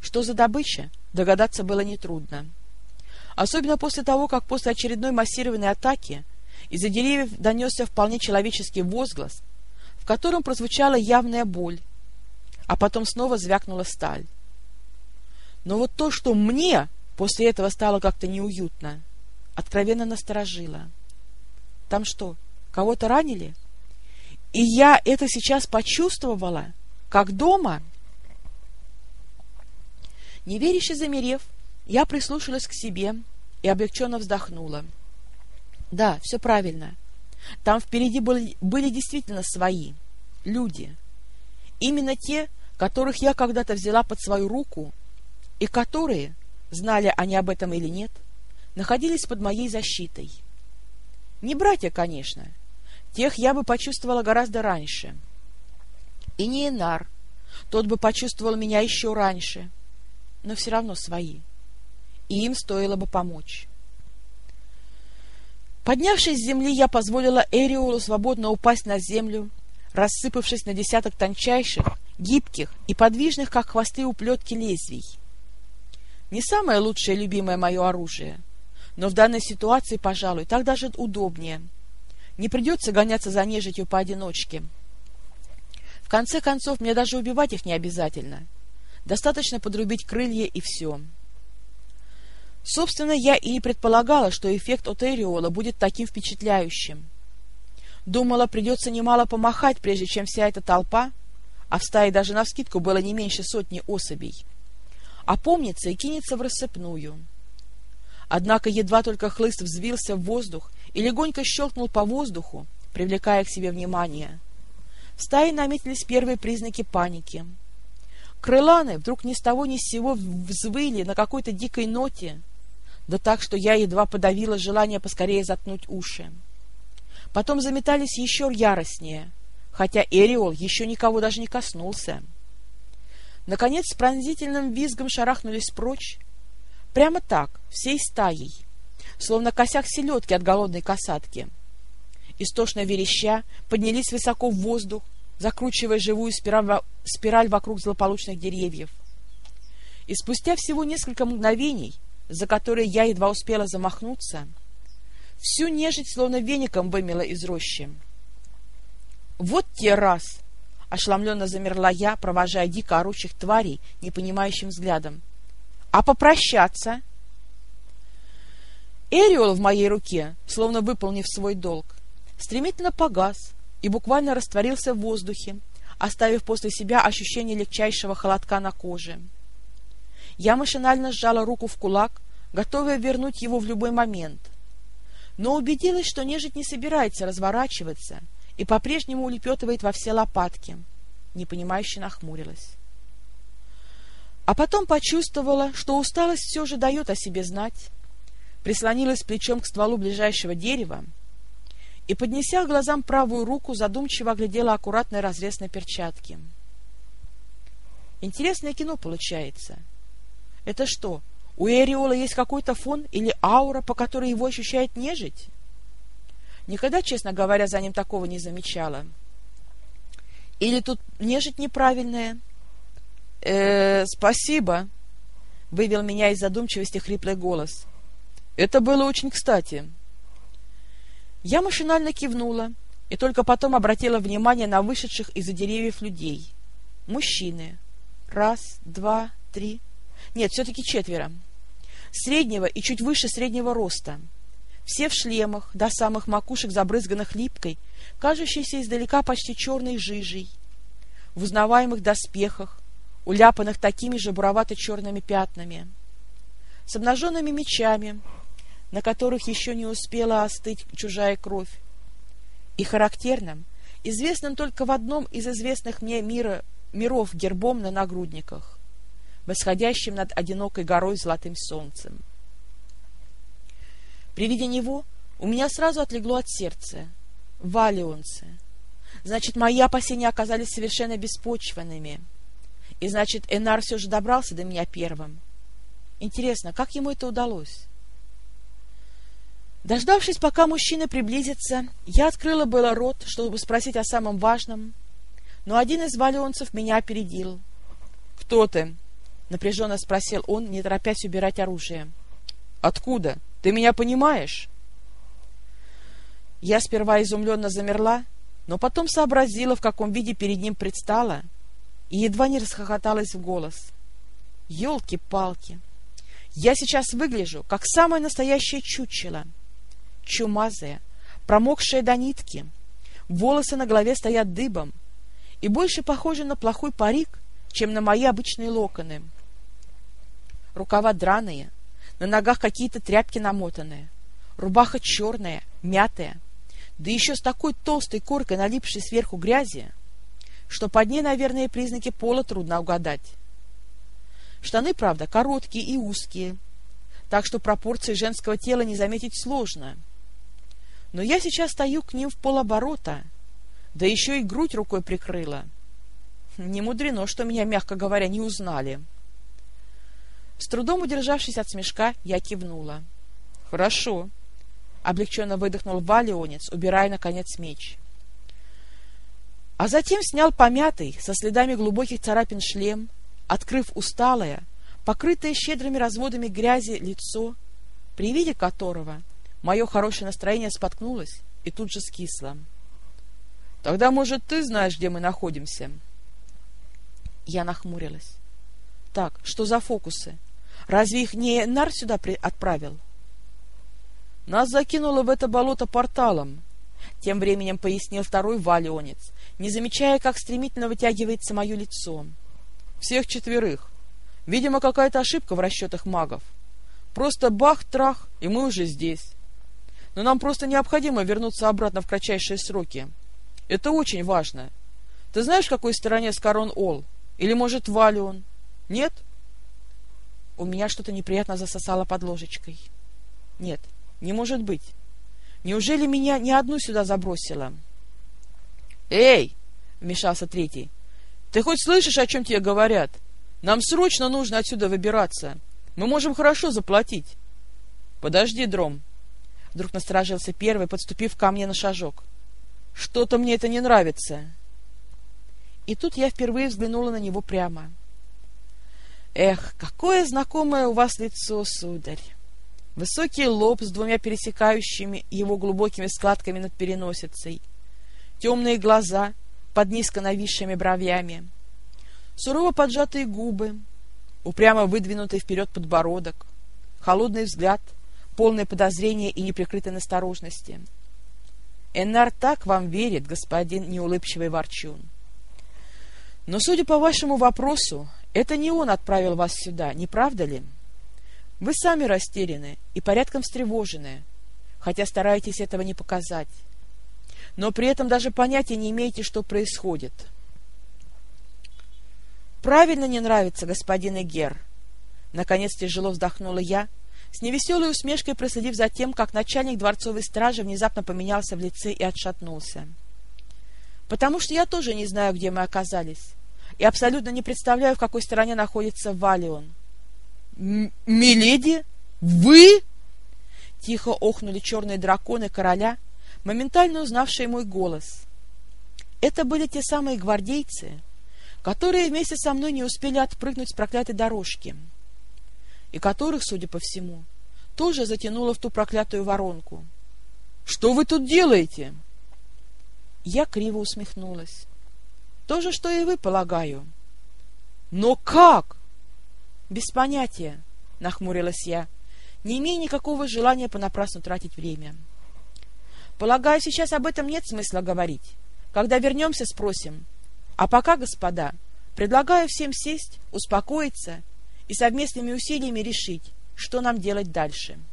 Что за добыча, догадаться было нетрудно. Особенно после того, как после очередной массированной атаки из-за деревьев донесся вполне человеческий возглас, в котором прозвучала явная боль, а потом снова звякнула сталь. Но вот то, что мне После этого стало как-то неуютно. Откровенно насторожило. Там что, кого-то ранили? И я это сейчас почувствовала, как дома? Неверяще замерев, я прислушалась к себе и облегченно вздохнула. Да, все правильно. Там впереди были, были действительно свои, люди. Именно те, которых я когда-то взяла под свою руку, и которые, знали они об этом или нет, находились под моей защитой. Не братья, конечно. Тех я бы почувствовала гораздо раньше. И не Энар. Тот бы почувствовал меня еще раньше. Но все равно свои. И им стоило бы помочь. Поднявшись с земли, я позволила Эриолу свободно упасть на землю, рассыпавшись на десяток тончайших, гибких и подвижных, как хвосты уплетки лезвий. Не самое лучшее любимое мое оружие, но в данной ситуации, пожалуй, так даже удобнее. Не придется гоняться за нежитью поодиночке. В конце концов, мне даже убивать их не обязательно. Достаточно подрубить крылья и все. Собственно, я и не предполагала, что эффект от Эриола будет таким впечатляющим. Думала, придется немало помахать, прежде чем вся эта толпа, а в стае даже навскидку было не меньше сотни особей, опомнится и кинется в рассыпную. Однако едва только хлыст взвился в воздух и легонько щелкнул по воздуху, привлекая к себе внимание, в стае наметились первые признаки паники. Крыланы вдруг ни с того ни с сего взвыли на какой-то дикой ноте, да так, что я едва подавила желание поскорее заткнуть уши. Потом заметались еще яростнее, хотя Эриол еще никого даже не коснулся наконец с пронзительным визгом шарахнулись прочь. Прямо так, всей стаей, словно косяк селедки от голодной касатки. Истошно вереща поднялись высоко в воздух, закручивая живую спираль, вокруг злополучных деревьев. И спустя всего несколько мгновений, за которые я едва успела замахнуться, всю нежить словно веником вымела из рощи. Вот те раз! Ошеломленно замерла я, провожая дико орущих тварей непонимающим взглядом. «А попрощаться?» Эриол в моей руке, словно выполнив свой долг, стремительно погас и буквально растворился в воздухе, оставив после себя ощущение легчайшего холодка на коже. Я машинально сжала руку в кулак, готовая вернуть его в любой момент, но убедилась, что нежить не собирается разворачиваться — и по-прежнему улепетывает во все лопатки. Непонимающе нахмурилась. А потом почувствовала, что усталость все же дает о себе знать, прислонилась плечом к стволу ближайшего дерева и, поднеся к глазам правую руку, задумчиво оглядела аккуратный разрез на перчатке. Интересное кино получается. Это что, у Эриола есть какой-то фон или аура, по которой его ощущает нежить? Никогда, честно говоря, за ним такого не замечала. Или тут нежить неправильная? Э, спасибо, вывел меня из задумчивости хриплый голос. Это было очень кстати. Я машинально кивнула и только потом обратила внимание на вышедших из-за деревьев людей. Мужчины. Раз, два, три. Нет, все-таки четверо. Среднего и чуть выше среднего роста. Все в шлемах, до самых макушек забрызганных липкой, кажущейся издалека почти черной жижей. В узнаваемых доспехах, уляпанных такими же буровато-черными пятнами. С обнаженными мечами, на которых еще не успела остыть чужая кровь. И характерным, известным только в одном из известных мне мира, миров гербом на нагрудниках, восходящим над одинокой горой золотым солнцем. При виде него у меня сразу отлегло от сердца. Валионцы. Значит, мои опасения оказались совершенно беспочвенными. И значит, Энар все же добрался до меня первым. Интересно, как ему это удалось? Дождавшись, пока мужчина приблизится, я открыла было рот, чтобы спросить о самом важном, но один из валионцев меня опередил. — Кто ты? — напряженно спросил он, не торопясь убирать оружие. — Откуда? Ты меня понимаешь? Я сперва изумленно замерла, но потом сообразила, в каком виде перед ним предстала, и едва не расхохоталась в голос. Ёлки-палки! Я сейчас выгляжу, как самое настоящее чучело — чумазая, промокшая до нитки, волосы на голове стоят дыбом и больше похожи на плохой парик, чем на мои обычные локоны. Рукава драные, на ногах какие-то тряпки намотанные, рубаха черная, мятая, да еще с такой толстой коркой, налипшей сверху грязи, что под ней, наверное, признаки пола трудно угадать. Штаны, правда, короткие и узкие, так что пропорции женского тела не заметить сложно — но я сейчас стою к ним в полоборота, да еще и грудь рукой прикрыла. Не мудрено, что меня, мягко говоря, не узнали. С трудом удержавшись от смешка, я кивнула. — Хорошо, — облегченно выдохнул Валионец, убирая, наконец, меч. А затем снял помятый, со следами глубоких царапин шлем, открыв усталое, покрытое щедрыми разводами грязи лицо, при виде которого Мое хорошее настроение споткнулось и тут же скисло. — Тогда, может, ты знаешь, где мы находимся? Я нахмурилась. — Так, что за фокусы? Разве их не Нар сюда отправил? — Нас закинуло в это болото порталом, — тем временем пояснил второй валионец, не замечая, как стремительно вытягивается мое лицо. — Всех четверых. Видимо, какая-то ошибка в расчетах магов. Просто бах-трах, и мы уже здесь но нам просто необходимо вернуться обратно в кратчайшие сроки. Это очень важно. Ты знаешь, в какой стороне Скарон-Ол? Или, может, Валион? Нет? У меня что-то неприятно засосало под ложечкой. Нет, не может быть. Неужели меня ни одну сюда забросило? «Эй!» — вмешался третий. «Ты хоть слышишь, о чем тебе говорят? Нам срочно нужно отсюда выбираться. Мы можем хорошо заплатить». «Подожди, Дром», Вдруг насторожился первый, подступив ко мне на шажок. «Что-то мне это не нравится!» И тут я впервые взглянула на него прямо. «Эх, какое знакомое у вас лицо, сударь!» Высокий лоб с двумя пересекающими его глубокими складками над переносицей, темные глаза под низко нависшими бровями, сурово поджатые губы, упрямо выдвинутый вперед подбородок, холодный взгляд — полное подозрения и неприкрытой насторожности. Эннар так вам верит, господин неулыбчивый ворчун. Но, судя по вашему вопросу, это не он отправил вас сюда, не правда ли? Вы сами растеряны и порядком встревожены, хотя стараетесь этого не показать. Но при этом даже понятия не имеете, что происходит. Правильно не нравится, господин Эгер. Наконец тяжело вздохнула я, с невеселой усмешкой проследив за тем, как начальник дворцовой стражи внезапно поменялся в лице и отшатнулся. «Потому что я тоже не знаю, где мы оказались, и абсолютно не представляю, в какой стороне находится Валион». «Миледи? Вы?» Тихо охнули черные драконы короля, моментально узнавшие мой голос. Это были те самые гвардейцы, которые вместе со мной не успели отпрыгнуть с проклятой дорожки — и которых, судя по всему, тоже затянуло в ту проклятую воронку. — Что вы тут делаете? Я криво усмехнулась. — То же, что и вы, полагаю. — Но как? — Без понятия, — нахмурилась я, не имея никакого желания понапрасну тратить время. — Полагаю, сейчас об этом нет смысла говорить. Когда вернемся, спросим. А пока, господа, предлагаю всем сесть, успокоиться и совместными усилиями решить, что нам делать дальше. —